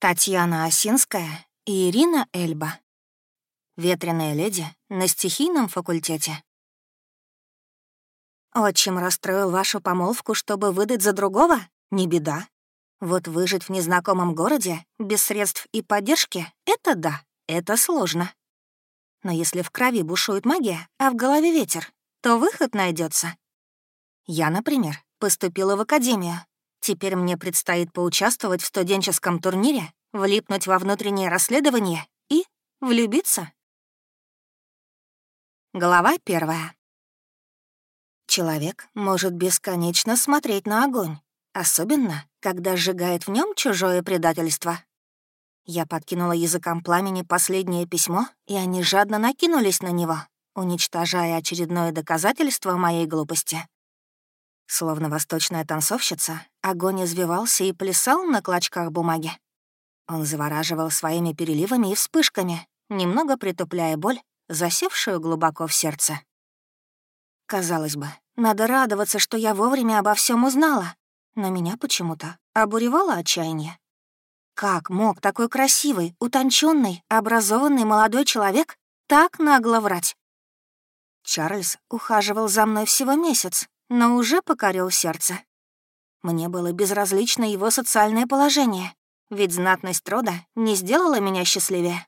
Татьяна Осинская и Ирина Эльба. Ветреная леди на стихийном факультете. Отчим расстроил вашу помолвку, чтобы выдать за другого? Не беда. Вот выжить в незнакомом городе, без средств и поддержки — это да, это сложно. Но если в крови бушует магия, а в голове ветер, то выход найдется. Я, например, поступила в академию, Теперь мне предстоит поучаствовать в студенческом турнире, влипнуть во внутреннее расследование и влюбиться. Глава первая. Человек может бесконечно смотреть на огонь, особенно, когда сжигает в нем чужое предательство. Я подкинула языком пламени последнее письмо, и они жадно накинулись на него, уничтожая очередное доказательство моей глупости. Словно восточная танцовщица, огонь извивался и плясал на клочках бумаги. Он завораживал своими переливами и вспышками, немного притупляя боль, засевшую глубоко в сердце. Казалось бы, надо радоваться, что я вовремя обо всем узнала, но меня почему-то обуревало отчаяние. Как мог такой красивый, утонченный, образованный молодой человек так нагло врать? Чарльз ухаживал за мной всего месяц, но уже покорил сердце. Мне было безразлично его социальное положение, ведь знатность рода не сделала меня счастливее.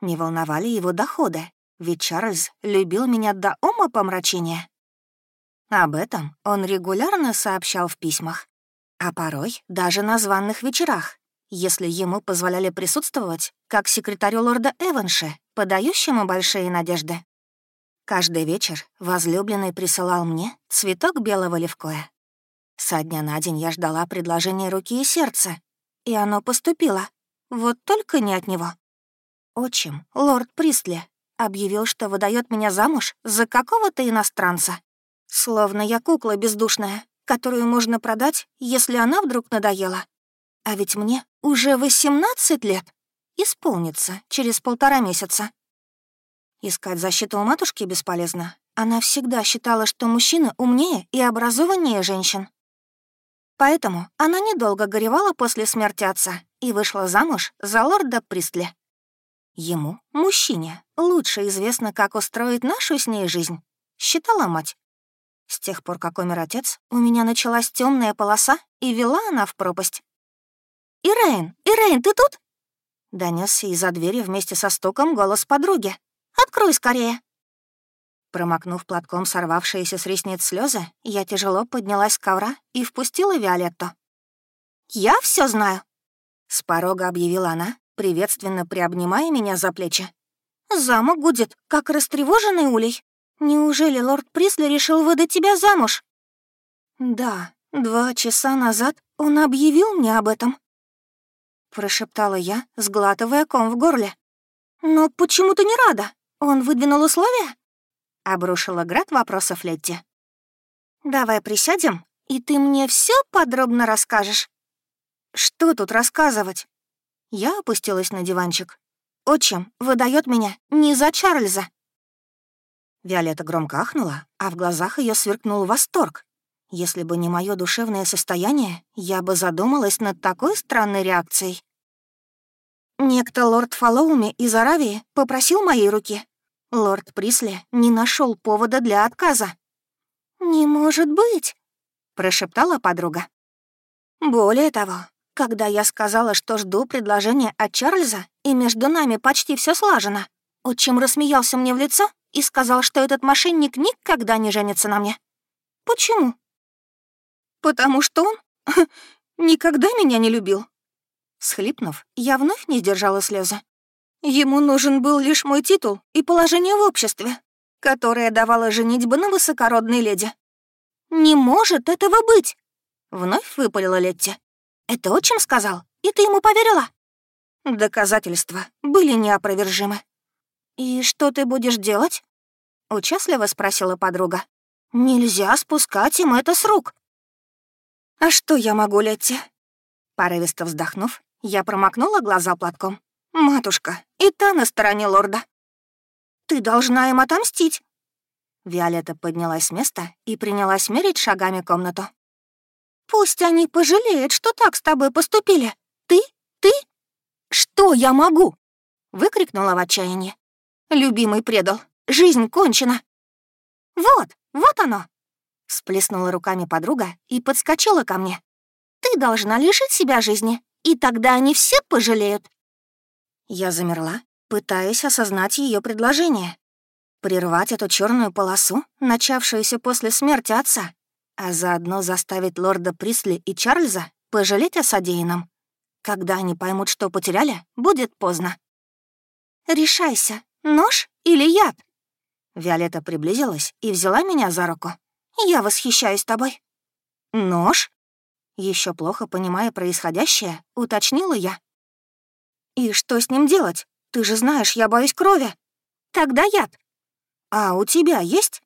Не волновали его доходы, ведь Чарльз любил меня до ума помрачения. Об этом он регулярно сообщал в письмах, а порой даже на званных вечерах, если ему позволяли присутствовать как секретарю лорда Эванши, подающему большие надежды. Каждый вечер возлюбленный присылал мне цветок белого левкоя. Со дня на день я ждала предложения руки и сердца, и оно поступило. Вот только не от него. Отчим, лорд Пристли, объявил, что выдает меня замуж за какого-то иностранца. Словно я кукла бездушная, которую можно продать, если она вдруг надоела. А ведь мне уже 18 лет. Исполнится через полтора месяца. Искать защиту у матушки бесполезно. Она всегда считала, что мужчины умнее и образованнее женщин. Поэтому она недолго горевала после смерти отца и вышла замуж за лорда Пристли. Ему, мужчине, лучше известно, как устроить нашу с ней жизнь, считала мать. С тех пор, как умер отец, у меня началась темная полоса, и вела она в пропасть. «Ирейн, Ирейн, ты тут?» Донесся из-за двери вместе со стуком голос подруги. Открой скорее!» Промокнув платком сорвавшиеся с ресниц слезы, я тяжело поднялась с ковра и впустила Виолетту. «Я все знаю!» С порога объявила она, приветственно приобнимая меня за плечи. «Замок будет, как растревоженный улей. Неужели лорд Присли решил выдать тебя замуж?» «Да, два часа назад он объявил мне об этом», — прошептала я, сглатывая ком в горле. «Но почему ты не рада? «Он выдвинул условия?» — обрушила град вопросов Летти. «Давай присядем, и ты мне все подробно расскажешь». «Что тут рассказывать?» Я опустилась на диванчик. «Отчим выдает меня не за Чарльза». Виолетта громко ахнула, а в глазах ее сверкнул восторг. Если бы не мое душевное состояние, я бы задумалась над такой странной реакцией. Некто лорд Фоллоуми из Аравии попросил моей руки. Лорд Присли не нашел повода для отказа. «Не может быть!» — прошептала подруга. «Более того, когда я сказала, что жду предложения от Чарльза, и между нами почти все слажено, отчим рассмеялся мне в лицо и сказал, что этот мошенник никогда не женится на мне. Почему? Потому что он никогда меня не любил. Схлипнув, я вновь не сдержала слезы. Ему нужен был лишь мой титул и положение в обществе, которое давало женитьбы на высокородной леди. «Не может этого быть!» — вновь выпалила Летти. «Это отчим сказал, и ты ему поверила?» Доказательства были неопровержимы. «И что ты будешь делать?» — участливо спросила подруга. «Нельзя спускать им это с рук». «А что я могу, Летти?» Порывисто вздохнув, я промокнула глаза платком. «Матушка, и та на стороне лорда. Ты должна им отомстить». Виолетта поднялась с места и принялась мерить шагами комнату. «Пусть они пожалеют, что так с тобой поступили. Ты, ты что я могу?» — выкрикнула в отчаянии. «Любимый предал. Жизнь кончена». «Вот, вот оно!» — сплеснула руками подруга и подскочила ко мне. «Ты должна лишить себя жизни, и тогда они все пожалеют». Я замерла, пытаясь осознать ее предложение. Прервать эту черную полосу, начавшуюся после смерти отца, а заодно заставить лорда Присли и Чарльза пожалеть о содеянном. Когда они поймут, что потеряли, будет поздно. «Решайся, нож или яд?» Виолетта приблизилась и взяла меня за руку. «Я восхищаюсь тобой». «Нож?» Еще плохо понимая происходящее, уточнила я. «И что с ним делать? Ты же знаешь, я боюсь крови. Тогда яд». «А у тебя есть?»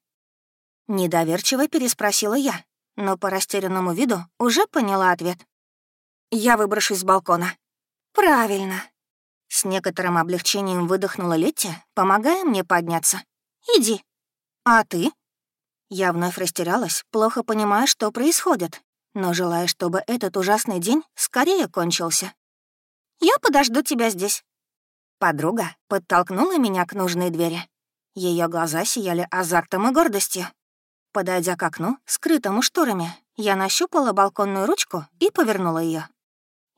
Недоверчиво переспросила я, но по растерянному виду уже поняла ответ. Я выброшусь с балкона. Правильно. С некоторым облегчением выдохнула Летти, помогая мне подняться. Иди. А ты? Я вновь растерялась, плохо понимая, что происходит, но желая, чтобы этот ужасный день скорее кончился. «Я подожду тебя здесь». Подруга подтолкнула меня к нужной двери. Ее глаза сияли азартом и гордостью. Подойдя к окну, скрытому шторами, я нащупала балконную ручку и повернула ее.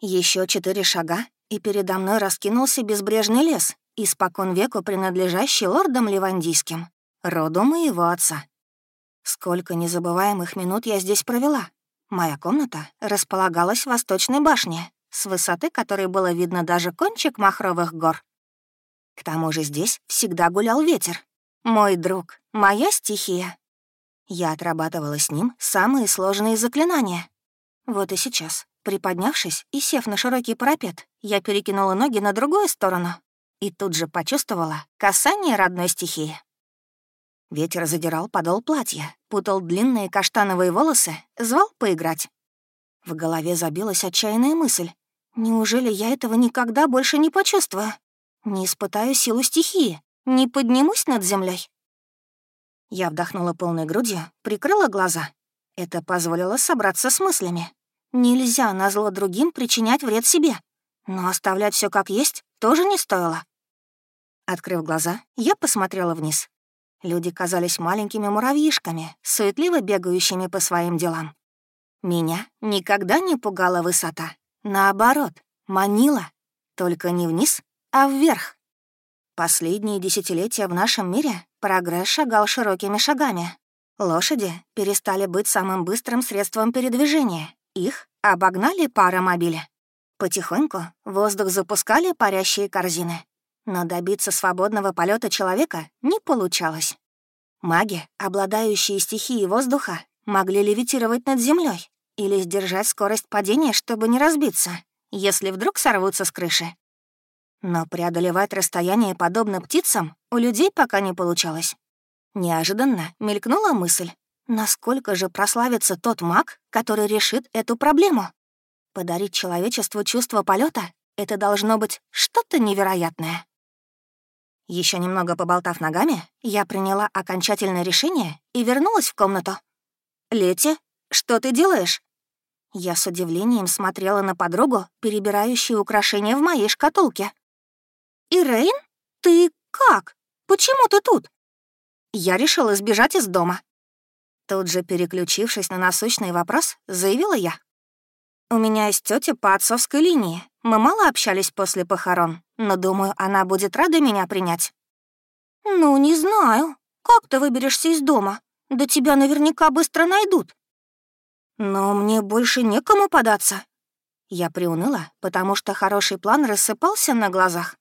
Еще четыре шага, и передо мной раскинулся безбрежный лес, испокон веку принадлежащий лордам Ливандийским, роду моего отца. Сколько незабываемых минут я здесь провела. Моя комната располагалась в восточной башне, с высоты которой было видно даже кончик махровых гор. К тому же здесь всегда гулял ветер. Мой друг, моя стихия. Я отрабатывала с ним самые сложные заклинания. Вот и сейчас, Приподнявшись и сев на широкий парапет, я перекинула ноги на другую сторону и тут же почувствовала касание родной стихии. Ветер задирал подол платья, путал длинные каштановые волосы, звал поиграть. В голове забилась отчаянная мысль. Неужели я этого никогда больше не почувствую? Не испытаю силу стихии, не поднимусь над землей. Я вдохнула полной грудью, прикрыла глаза. Это позволило собраться с мыслями. Нельзя на зло другим причинять вред себе, но оставлять все как есть тоже не стоило. Открыв глаза, я посмотрела вниз. Люди казались маленькими муравьишками, суетливо бегающими по своим делам. Меня никогда не пугала высота. Наоборот, манила. Только не вниз, а вверх. Последние десятилетия в нашем мире прогресс шагал широкими шагами. Лошади перестали быть самым быстрым средством передвижения, их обогнали паромобили. Потихоньку воздух запускали парящие корзины. Но добиться свободного полета человека не получалось. Маги, обладающие стихией воздуха, могли левитировать над землей или сдержать скорость падения, чтобы не разбиться, если вдруг сорвутся с крыши. Но преодолевать расстояние подобно птицам у людей пока не получалось. Неожиданно мелькнула мысль. Насколько же прославится тот маг, который решит эту проблему? Подарить человечеству чувство полета — это должно быть что-то невероятное. Еще немного поболтав ногами, я приняла окончательное решение и вернулась в комнату. «Лети, что ты делаешь?» Я с удивлением смотрела на подругу, перебирающую украшения в моей шкатулке. «Ирейн, ты как? Почему ты тут?» Я решила сбежать из дома. Тут же, переключившись на насущный вопрос, заявила я. «У меня есть тетя по отцовской линии. Мы мало общались после похорон, но, думаю, она будет рада меня принять». «Ну, не знаю. Как ты выберешься из дома? Да тебя наверняка быстро найдут». «Но мне больше некому податься». Я приуныла, потому что хороший план рассыпался на глазах.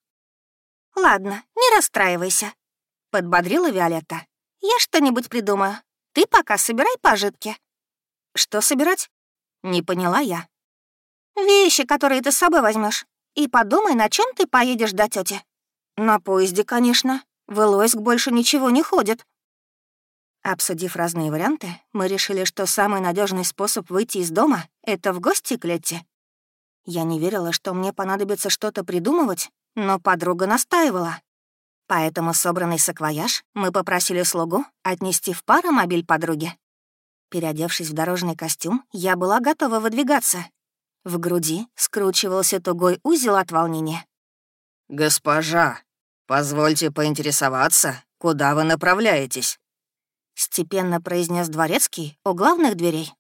«Ладно, не расстраивайся», — подбодрила Виолетта. «Я что-нибудь придумаю. Ты пока собирай пожитки». «Что собирать?» Не поняла я. «Вещи, которые ты с собой возьмешь, И подумай, на чем ты поедешь до тети. «На поезде, конечно. В Элойск больше ничего не ходит». Обсудив разные варианты, мы решили, что самый надежный способ выйти из дома — это в гости к Летти. Я не верила, что мне понадобится что-то придумывать, но подруга настаивала. Поэтому собранный саквояж мы попросили слугу отнести в паромобиль подруги. Переодевшись в дорожный костюм, я была готова выдвигаться. В груди скручивался тугой узел от волнения. «Госпожа, позвольте поинтересоваться, куда вы направляетесь?» Степенно произнес дворецкий у главных дверей.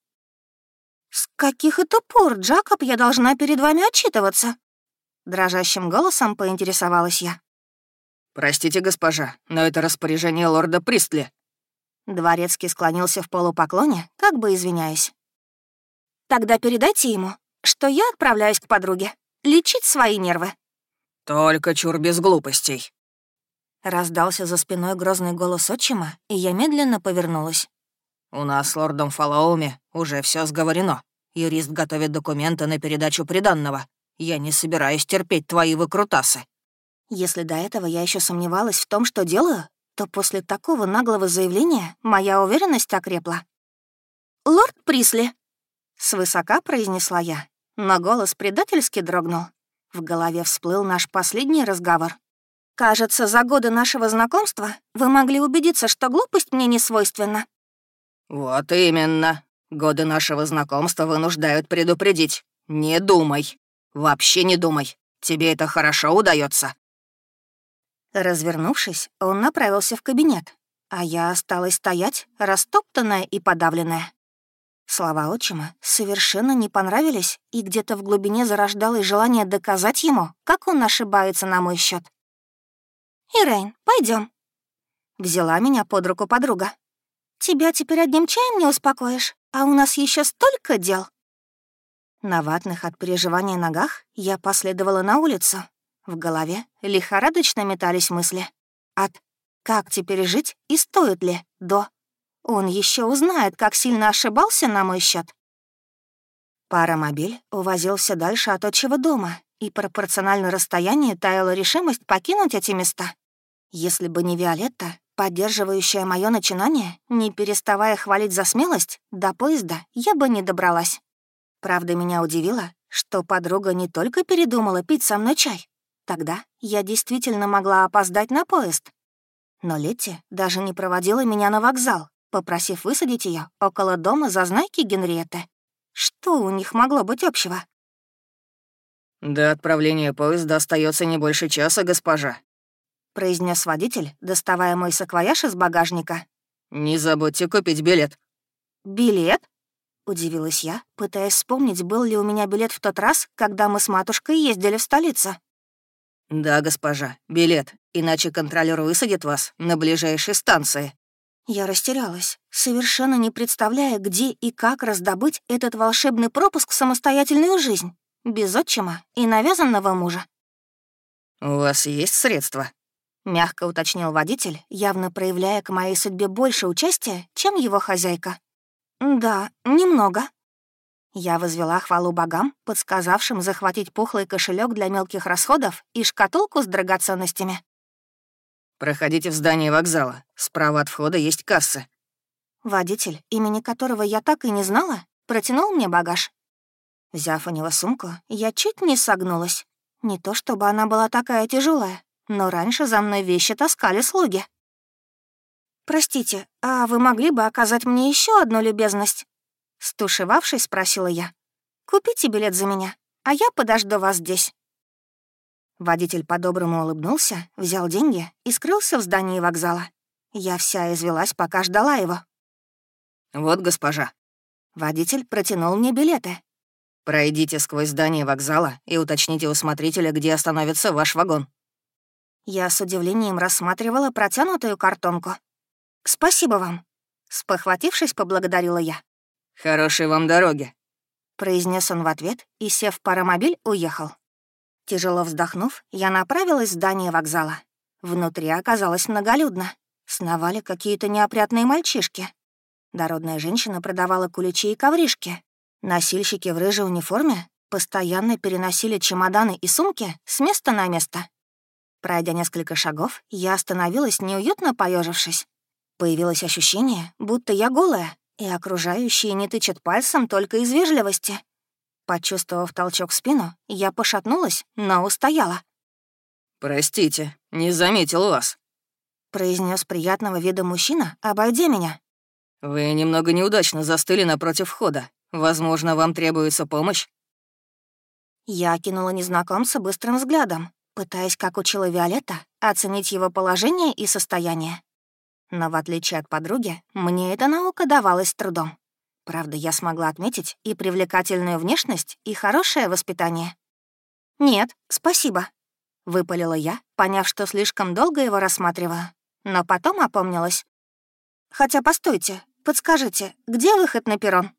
«С каких это пор, Джакоб, я должна перед вами отчитываться?» Дрожащим голосом поинтересовалась я. «Простите, госпожа, но это распоряжение лорда Пристли». Дворецкий склонился в полупоклоне, как бы извиняясь. «Тогда передайте ему, что я отправляюсь к подруге, лечить свои нервы». «Только чур без глупостей». Раздался за спиной грозный голос отчима, и я медленно повернулась. «У нас с лордом Фалауми уже все сговорено. Юрист готовит документы на передачу приданного. Я не собираюсь терпеть твои выкрутасы». Если до этого я еще сомневалась в том, что делаю, то после такого наглого заявления моя уверенность окрепла. «Лорд Присли!» — свысока произнесла я, но голос предательски дрогнул. В голове всплыл наш последний разговор. «Кажется, за годы нашего знакомства вы могли убедиться, что глупость мне не свойственна». «Вот именно. Годы нашего знакомства вынуждают предупредить. Не думай. Вообще не думай. Тебе это хорошо удается. Развернувшись, он направился в кабинет, а я осталась стоять, растоптанная и подавленная. Слова отчима совершенно не понравились, и где-то в глубине зарождалось желание доказать ему, как он ошибается на мой счет. «Ирейн, пойдем. Взяла меня под руку подруга. «Тебя теперь одним чаем не успокоишь, а у нас еще столько дел». На ватных от переживания ногах я последовала на улицу, в голове лихорадочно метались мысли. От «как теперь жить» и «стоит ли» до «он еще узнает, как сильно ошибался на мой счет. Паромобиль увозился дальше от отчего дома, и пропорционально расстоянию таяла решимость покинуть эти места. Если бы не Виолетта, поддерживающая мое начинание, не переставая хвалить за смелость, до поезда я бы не добралась. Правда, меня удивило, что подруга не только передумала пить со мной чай, Тогда я действительно могла опоздать на поезд. Но Летти даже не проводила меня на вокзал, попросив высадить ее около дома зазнайки Генриетты. Что у них могло быть общего? «До отправления поезда остается не больше часа, госпожа», — произнес водитель, доставая мой саквояж из багажника. «Не забудьте купить билет». «Билет?» — удивилась я, пытаясь вспомнить, был ли у меня билет в тот раз, когда мы с матушкой ездили в столицу. «Да, госпожа, билет, иначе контролер высадит вас на ближайшей станции». Я растерялась, совершенно не представляя, где и как раздобыть этот волшебный пропуск в самостоятельную жизнь, без отчима и навязанного мужа. «У вас есть средства?» — мягко уточнил водитель, явно проявляя к моей судьбе больше участия, чем его хозяйка. «Да, немного», я возвела хвалу богам, подсказавшим захватить пухлый кошелек для мелких расходов и шкатулку с драгоценностями. «Проходите в здание вокзала. Справа от входа есть касса». Водитель, имени которого я так и не знала, протянул мне багаж. Взяв у него сумку, я чуть не согнулась. Не то чтобы она была такая тяжелая, но раньше за мной вещи таскали слуги. «Простите, а вы могли бы оказать мне еще одну любезность?» Стушевавшись, спросила я. «Купите билет за меня, а я подожду вас здесь». Водитель по-доброму улыбнулся, взял деньги и скрылся в здании вокзала. Я вся извелась, пока ждала его. «Вот, госпожа». Водитель протянул мне билеты. «Пройдите сквозь здание вокзала и уточните у смотрителя, где остановится ваш вагон». Я с удивлением рассматривала протянутую картонку. «Спасибо вам», — спохватившись, поблагодарила я. «Хорошей вам дороги», — произнес он в ответ и, сев в паромобиль, уехал. Тяжело вздохнув, я направилась в здание вокзала. Внутри оказалось многолюдно. Сновали какие-то неопрятные мальчишки. Дородная женщина продавала куличи и ковришки. Носильщики в рыжей униформе постоянно переносили чемоданы и сумки с места на место. Пройдя несколько шагов, я остановилась, неуютно поежившись. Появилось ощущение, будто я голая, и окружающие не тычат пальцем только из вежливости. Почувствовав толчок в спину, я пошатнулась, но устояла. «Простите, не заметил вас», — произнес приятного вида мужчина, обойдя меня. «Вы немного неудачно застыли напротив входа. Возможно, вам требуется помощь?» Я кинула незнакомца быстрым взглядом, пытаясь, как учила Виолетта, оценить его положение и состояние. Но в отличие от подруги, мне эта наука давалась с трудом. Правда, я смогла отметить и привлекательную внешность, и хорошее воспитание. «Нет, спасибо», — выпалила я, поняв, что слишком долго его рассматриваю. Но потом опомнилась. «Хотя, постойте, подскажите, где выход на перрон?»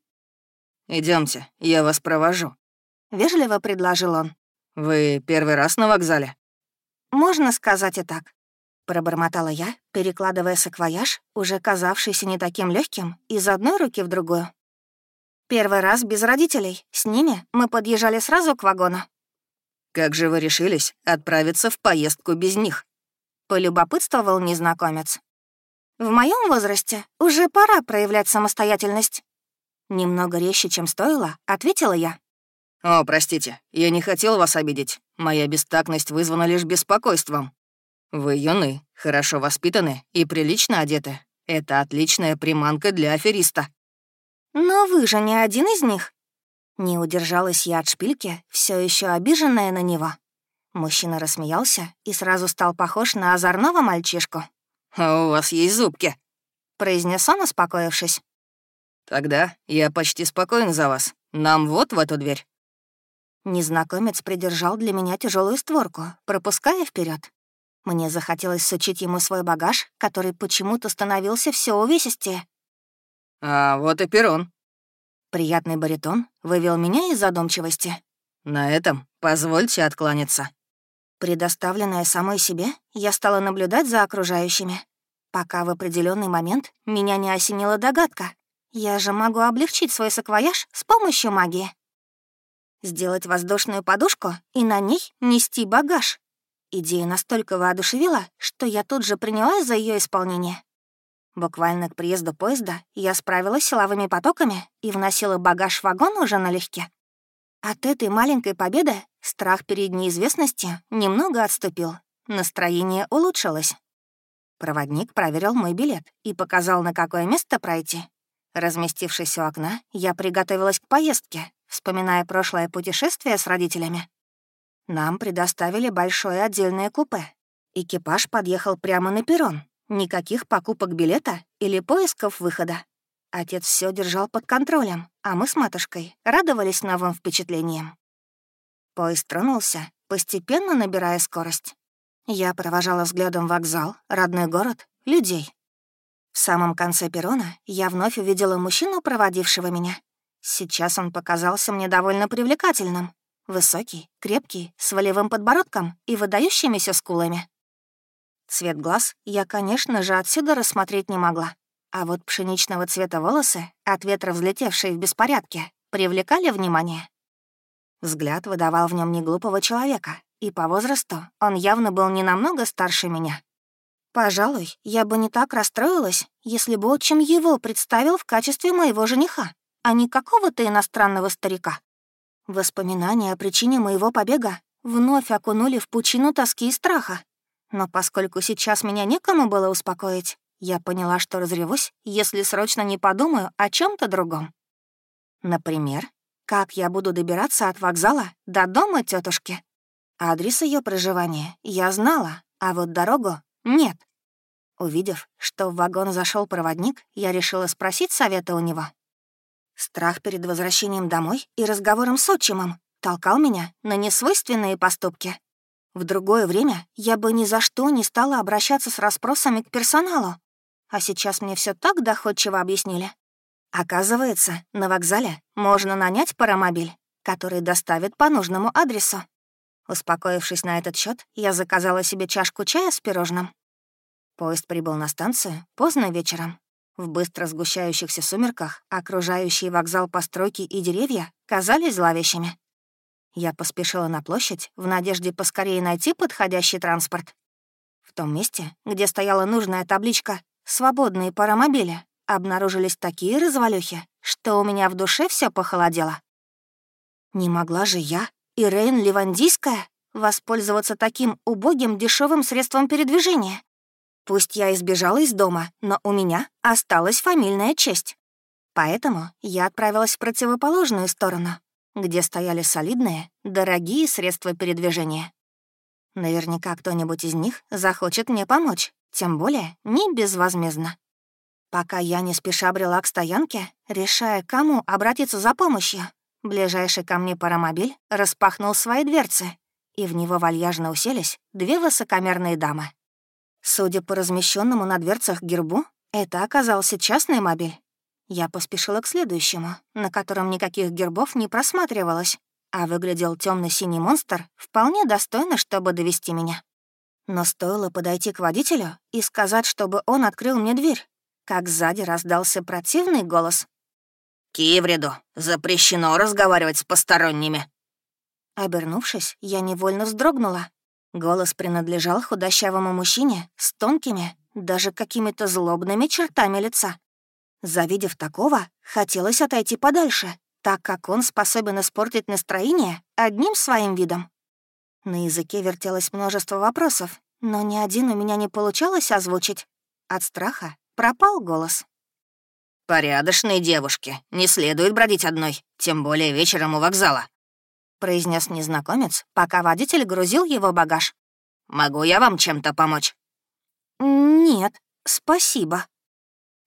Идемте, я вас провожу», — вежливо предложил он. «Вы первый раз на вокзале?» «Можно сказать и так», — пробормотала я, перекладывая саквояж, уже казавшийся не таким легким, из одной руки в другую. «Первый раз без родителей. С ними мы подъезжали сразу к вагону». «Как же вы решились отправиться в поездку без них?» — полюбопытствовал незнакомец. «В моем возрасте уже пора проявлять самостоятельность». Немного резче, чем стоило, ответила я. «О, простите, я не хотел вас обидеть. Моя бестактность вызвана лишь беспокойством. Вы юны, хорошо воспитаны и прилично одеты. Это отличная приманка для афериста». «Но вы же не один из них». Не удержалась я от шпильки, все еще обиженная на него. Мужчина рассмеялся и сразу стал похож на озорного мальчишку. «А у вас есть зубки», — произнес он, успокоившись. «Тогда я почти спокоен за вас. Нам вот в эту дверь». Незнакомец придержал для меня тяжелую створку, пропуская вперед. Мне захотелось сучить ему свой багаж, который почему-то становился все увесистее. «А вот и перрон». Приятный баритон вывел меня из задумчивости. «На этом позвольте откланяться». Предоставленная самой себе, я стала наблюдать за окружающими, пока в определенный момент меня не осенила догадка. Я же могу облегчить свой саквояж с помощью магии. Сделать воздушную подушку и на ней нести багаж. Идея настолько воодушевила, что я тут же принялась за ее исполнение. Буквально к приезду поезда я справилась силовыми потоками и вносила багаж в вагон уже налегке. От этой маленькой победы страх перед неизвестностью немного отступил. Настроение улучшилось. Проводник проверил мой билет и показал, на какое место пройти. Разместившись у окна, я приготовилась к поездке, вспоминая прошлое путешествие с родителями. Нам предоставили большое отдельное купе. Экипаж подъехал прямо на перрон. Никаких покупок билета или поисков выхода. Отец все держал под контролем, а мы с матушкой радовались новым впечатлениям. Поезд тронулся, постепенно набирая скорость. Я провожала взглядом вокзал, родной город, людей. В самом конце перрона я вновь увидела мужчину, проводившего меня. Сейчас он показался мне довольно привлекательным. Высокий, крепкий, с волевым подбородком и выдающимися скулами. Цвет глаз я, конечно же, отсюда рассмотреть не могла. А вот пшеничного цвета волосы, от ветра взлетевшие в беспорядке, привлекали внимание. Взгляд выдавал в нем неглупого человека, и по возрасту он явно был не намного старше меня. Пожалуй, я бы не так расстроилась, если бы отчим его представил в качестве моего жениха, а не какого-то иностранного старика. Воспоминания о причине моего побега вновь окунули в пучину тоски и страха. Но поскольку сейчас меня некому было успокоить, я поняла, что разревусь, если срочно не подумаю о чем то другом. Например, как я буду добираться от вокзала до дома тетушки. Адрес ее проживания я знала, а вот дорогу «Нет». Увидев, что в вагон зашел проводник, я решила спросить совета у него. Страх перед возвращением домой и разговором с отчимом толкал меня на несвойственные поступки. В другое время я бы ни за что не стала обращаться с расспросами к персоналу. А сейчас мне все так доходчиво объяснили. Оказывается, на вокзале можно нанять паромобиль, который доставит по нужному адресу. Успокоившись на этот счет, я заказала себе чашку чая с пирожным. Поезд прибыл на станцию поздно вечером. В быстро сгущающихся сумерках окружающие вокзал постройки и деревья казались зловещими. Я поспешила на площадь в надежде поскорее найти подходящий транспорт. В том месте, где стояла нужная табличка «Свободные паромобили», обнаружились такие развалюхи, что у меня в душе все похолодело. Не могла же я Ирейн Ливандийская воспользоваться таким убогим дешевым средством передвижения. Пусть я избежала из дома, но у меня осталась фамильная честь. Поэтому я отправилась в противоположную сторону, где стояли солидные, дорогие средства передвижения. Наверняка кто-нибудь из них захочет мне помочь, тем более не безвозмездно. Пока я не спеша брела к стоянке, решая, кому обратиться за помощью, ближайший ко мне паромобиль распахнул свои дверцы, и в него вальяжно уселись две высокомерные дамы. Судя по размещенному на дверцах гербу, это оказался частный мобиль. Я поспешила к следующему, на котором никаких гербов не просматривалось, а выглядел темно синий монстр вполне достойно, чтобы довести меня. Но стоило подойти к водителю и сказать, чтобы он открыл мне дверь, как сзади раздался противный голос. «Кивриду, запрещено разговаривать с посторонними». Обернувшись, я невольно вздрогнула. Голос принадлежал худощавому мужчине с тонкими, даже какими-то злобными чертами лица. Завидев такого, хотелось отойти подальше, так как он способен испортить настроение одним своим видом. На языке вертелось множество вопросов, но ни один у меня не получалось озвучить. От страха пропал голос. «Порядочные девушки, не следует бродить одной, тем более вечером у вокзала», произнес незнакомец, пока водитель грузил его багаж. «Могу я вам чем-то помочь?» «Нет, спасибо»,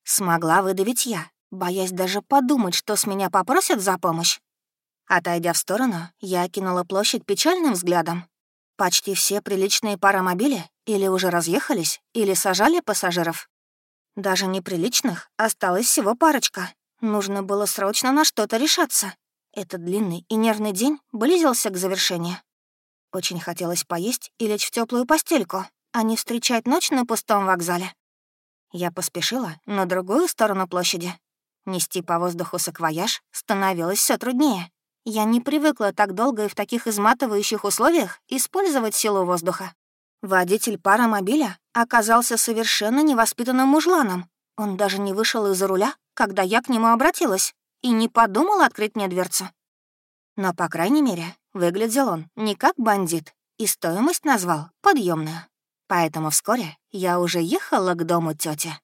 Смогла выдавить я, боясь даже подумать, что с меня попросят за помощь. Отойдя в сторону, я окинула площадь печальным взглядом. Почти все приличные паромобили или уже разъехались, или сажали пассажиров. Даже неприличных осталось всего парочка. Нужно было срочно на что-то решаться. Этот длинный и нервный день близился к завершению. Очень хотелось поесть и лечь в теплую постельку, а не встречать ночь на пустом вокзале. Я поспешила на другую сторону площади. Нести по воздуху саквояж становилось все труднее. Я не привыкла так долго и в таких изматывающих условиях использовать силу воздуха. Водитель паромобиля оказался совершенно невоспитанным мужланом. Он даже не вышел из-за руля, когда я к нему обратилась, и не подумал открыть мне дверцу. Но, по крайней мере, выглядел он не как бандит, и стоимость назвал подъемную. Поэтому вскоре я уже ехала к дому тети.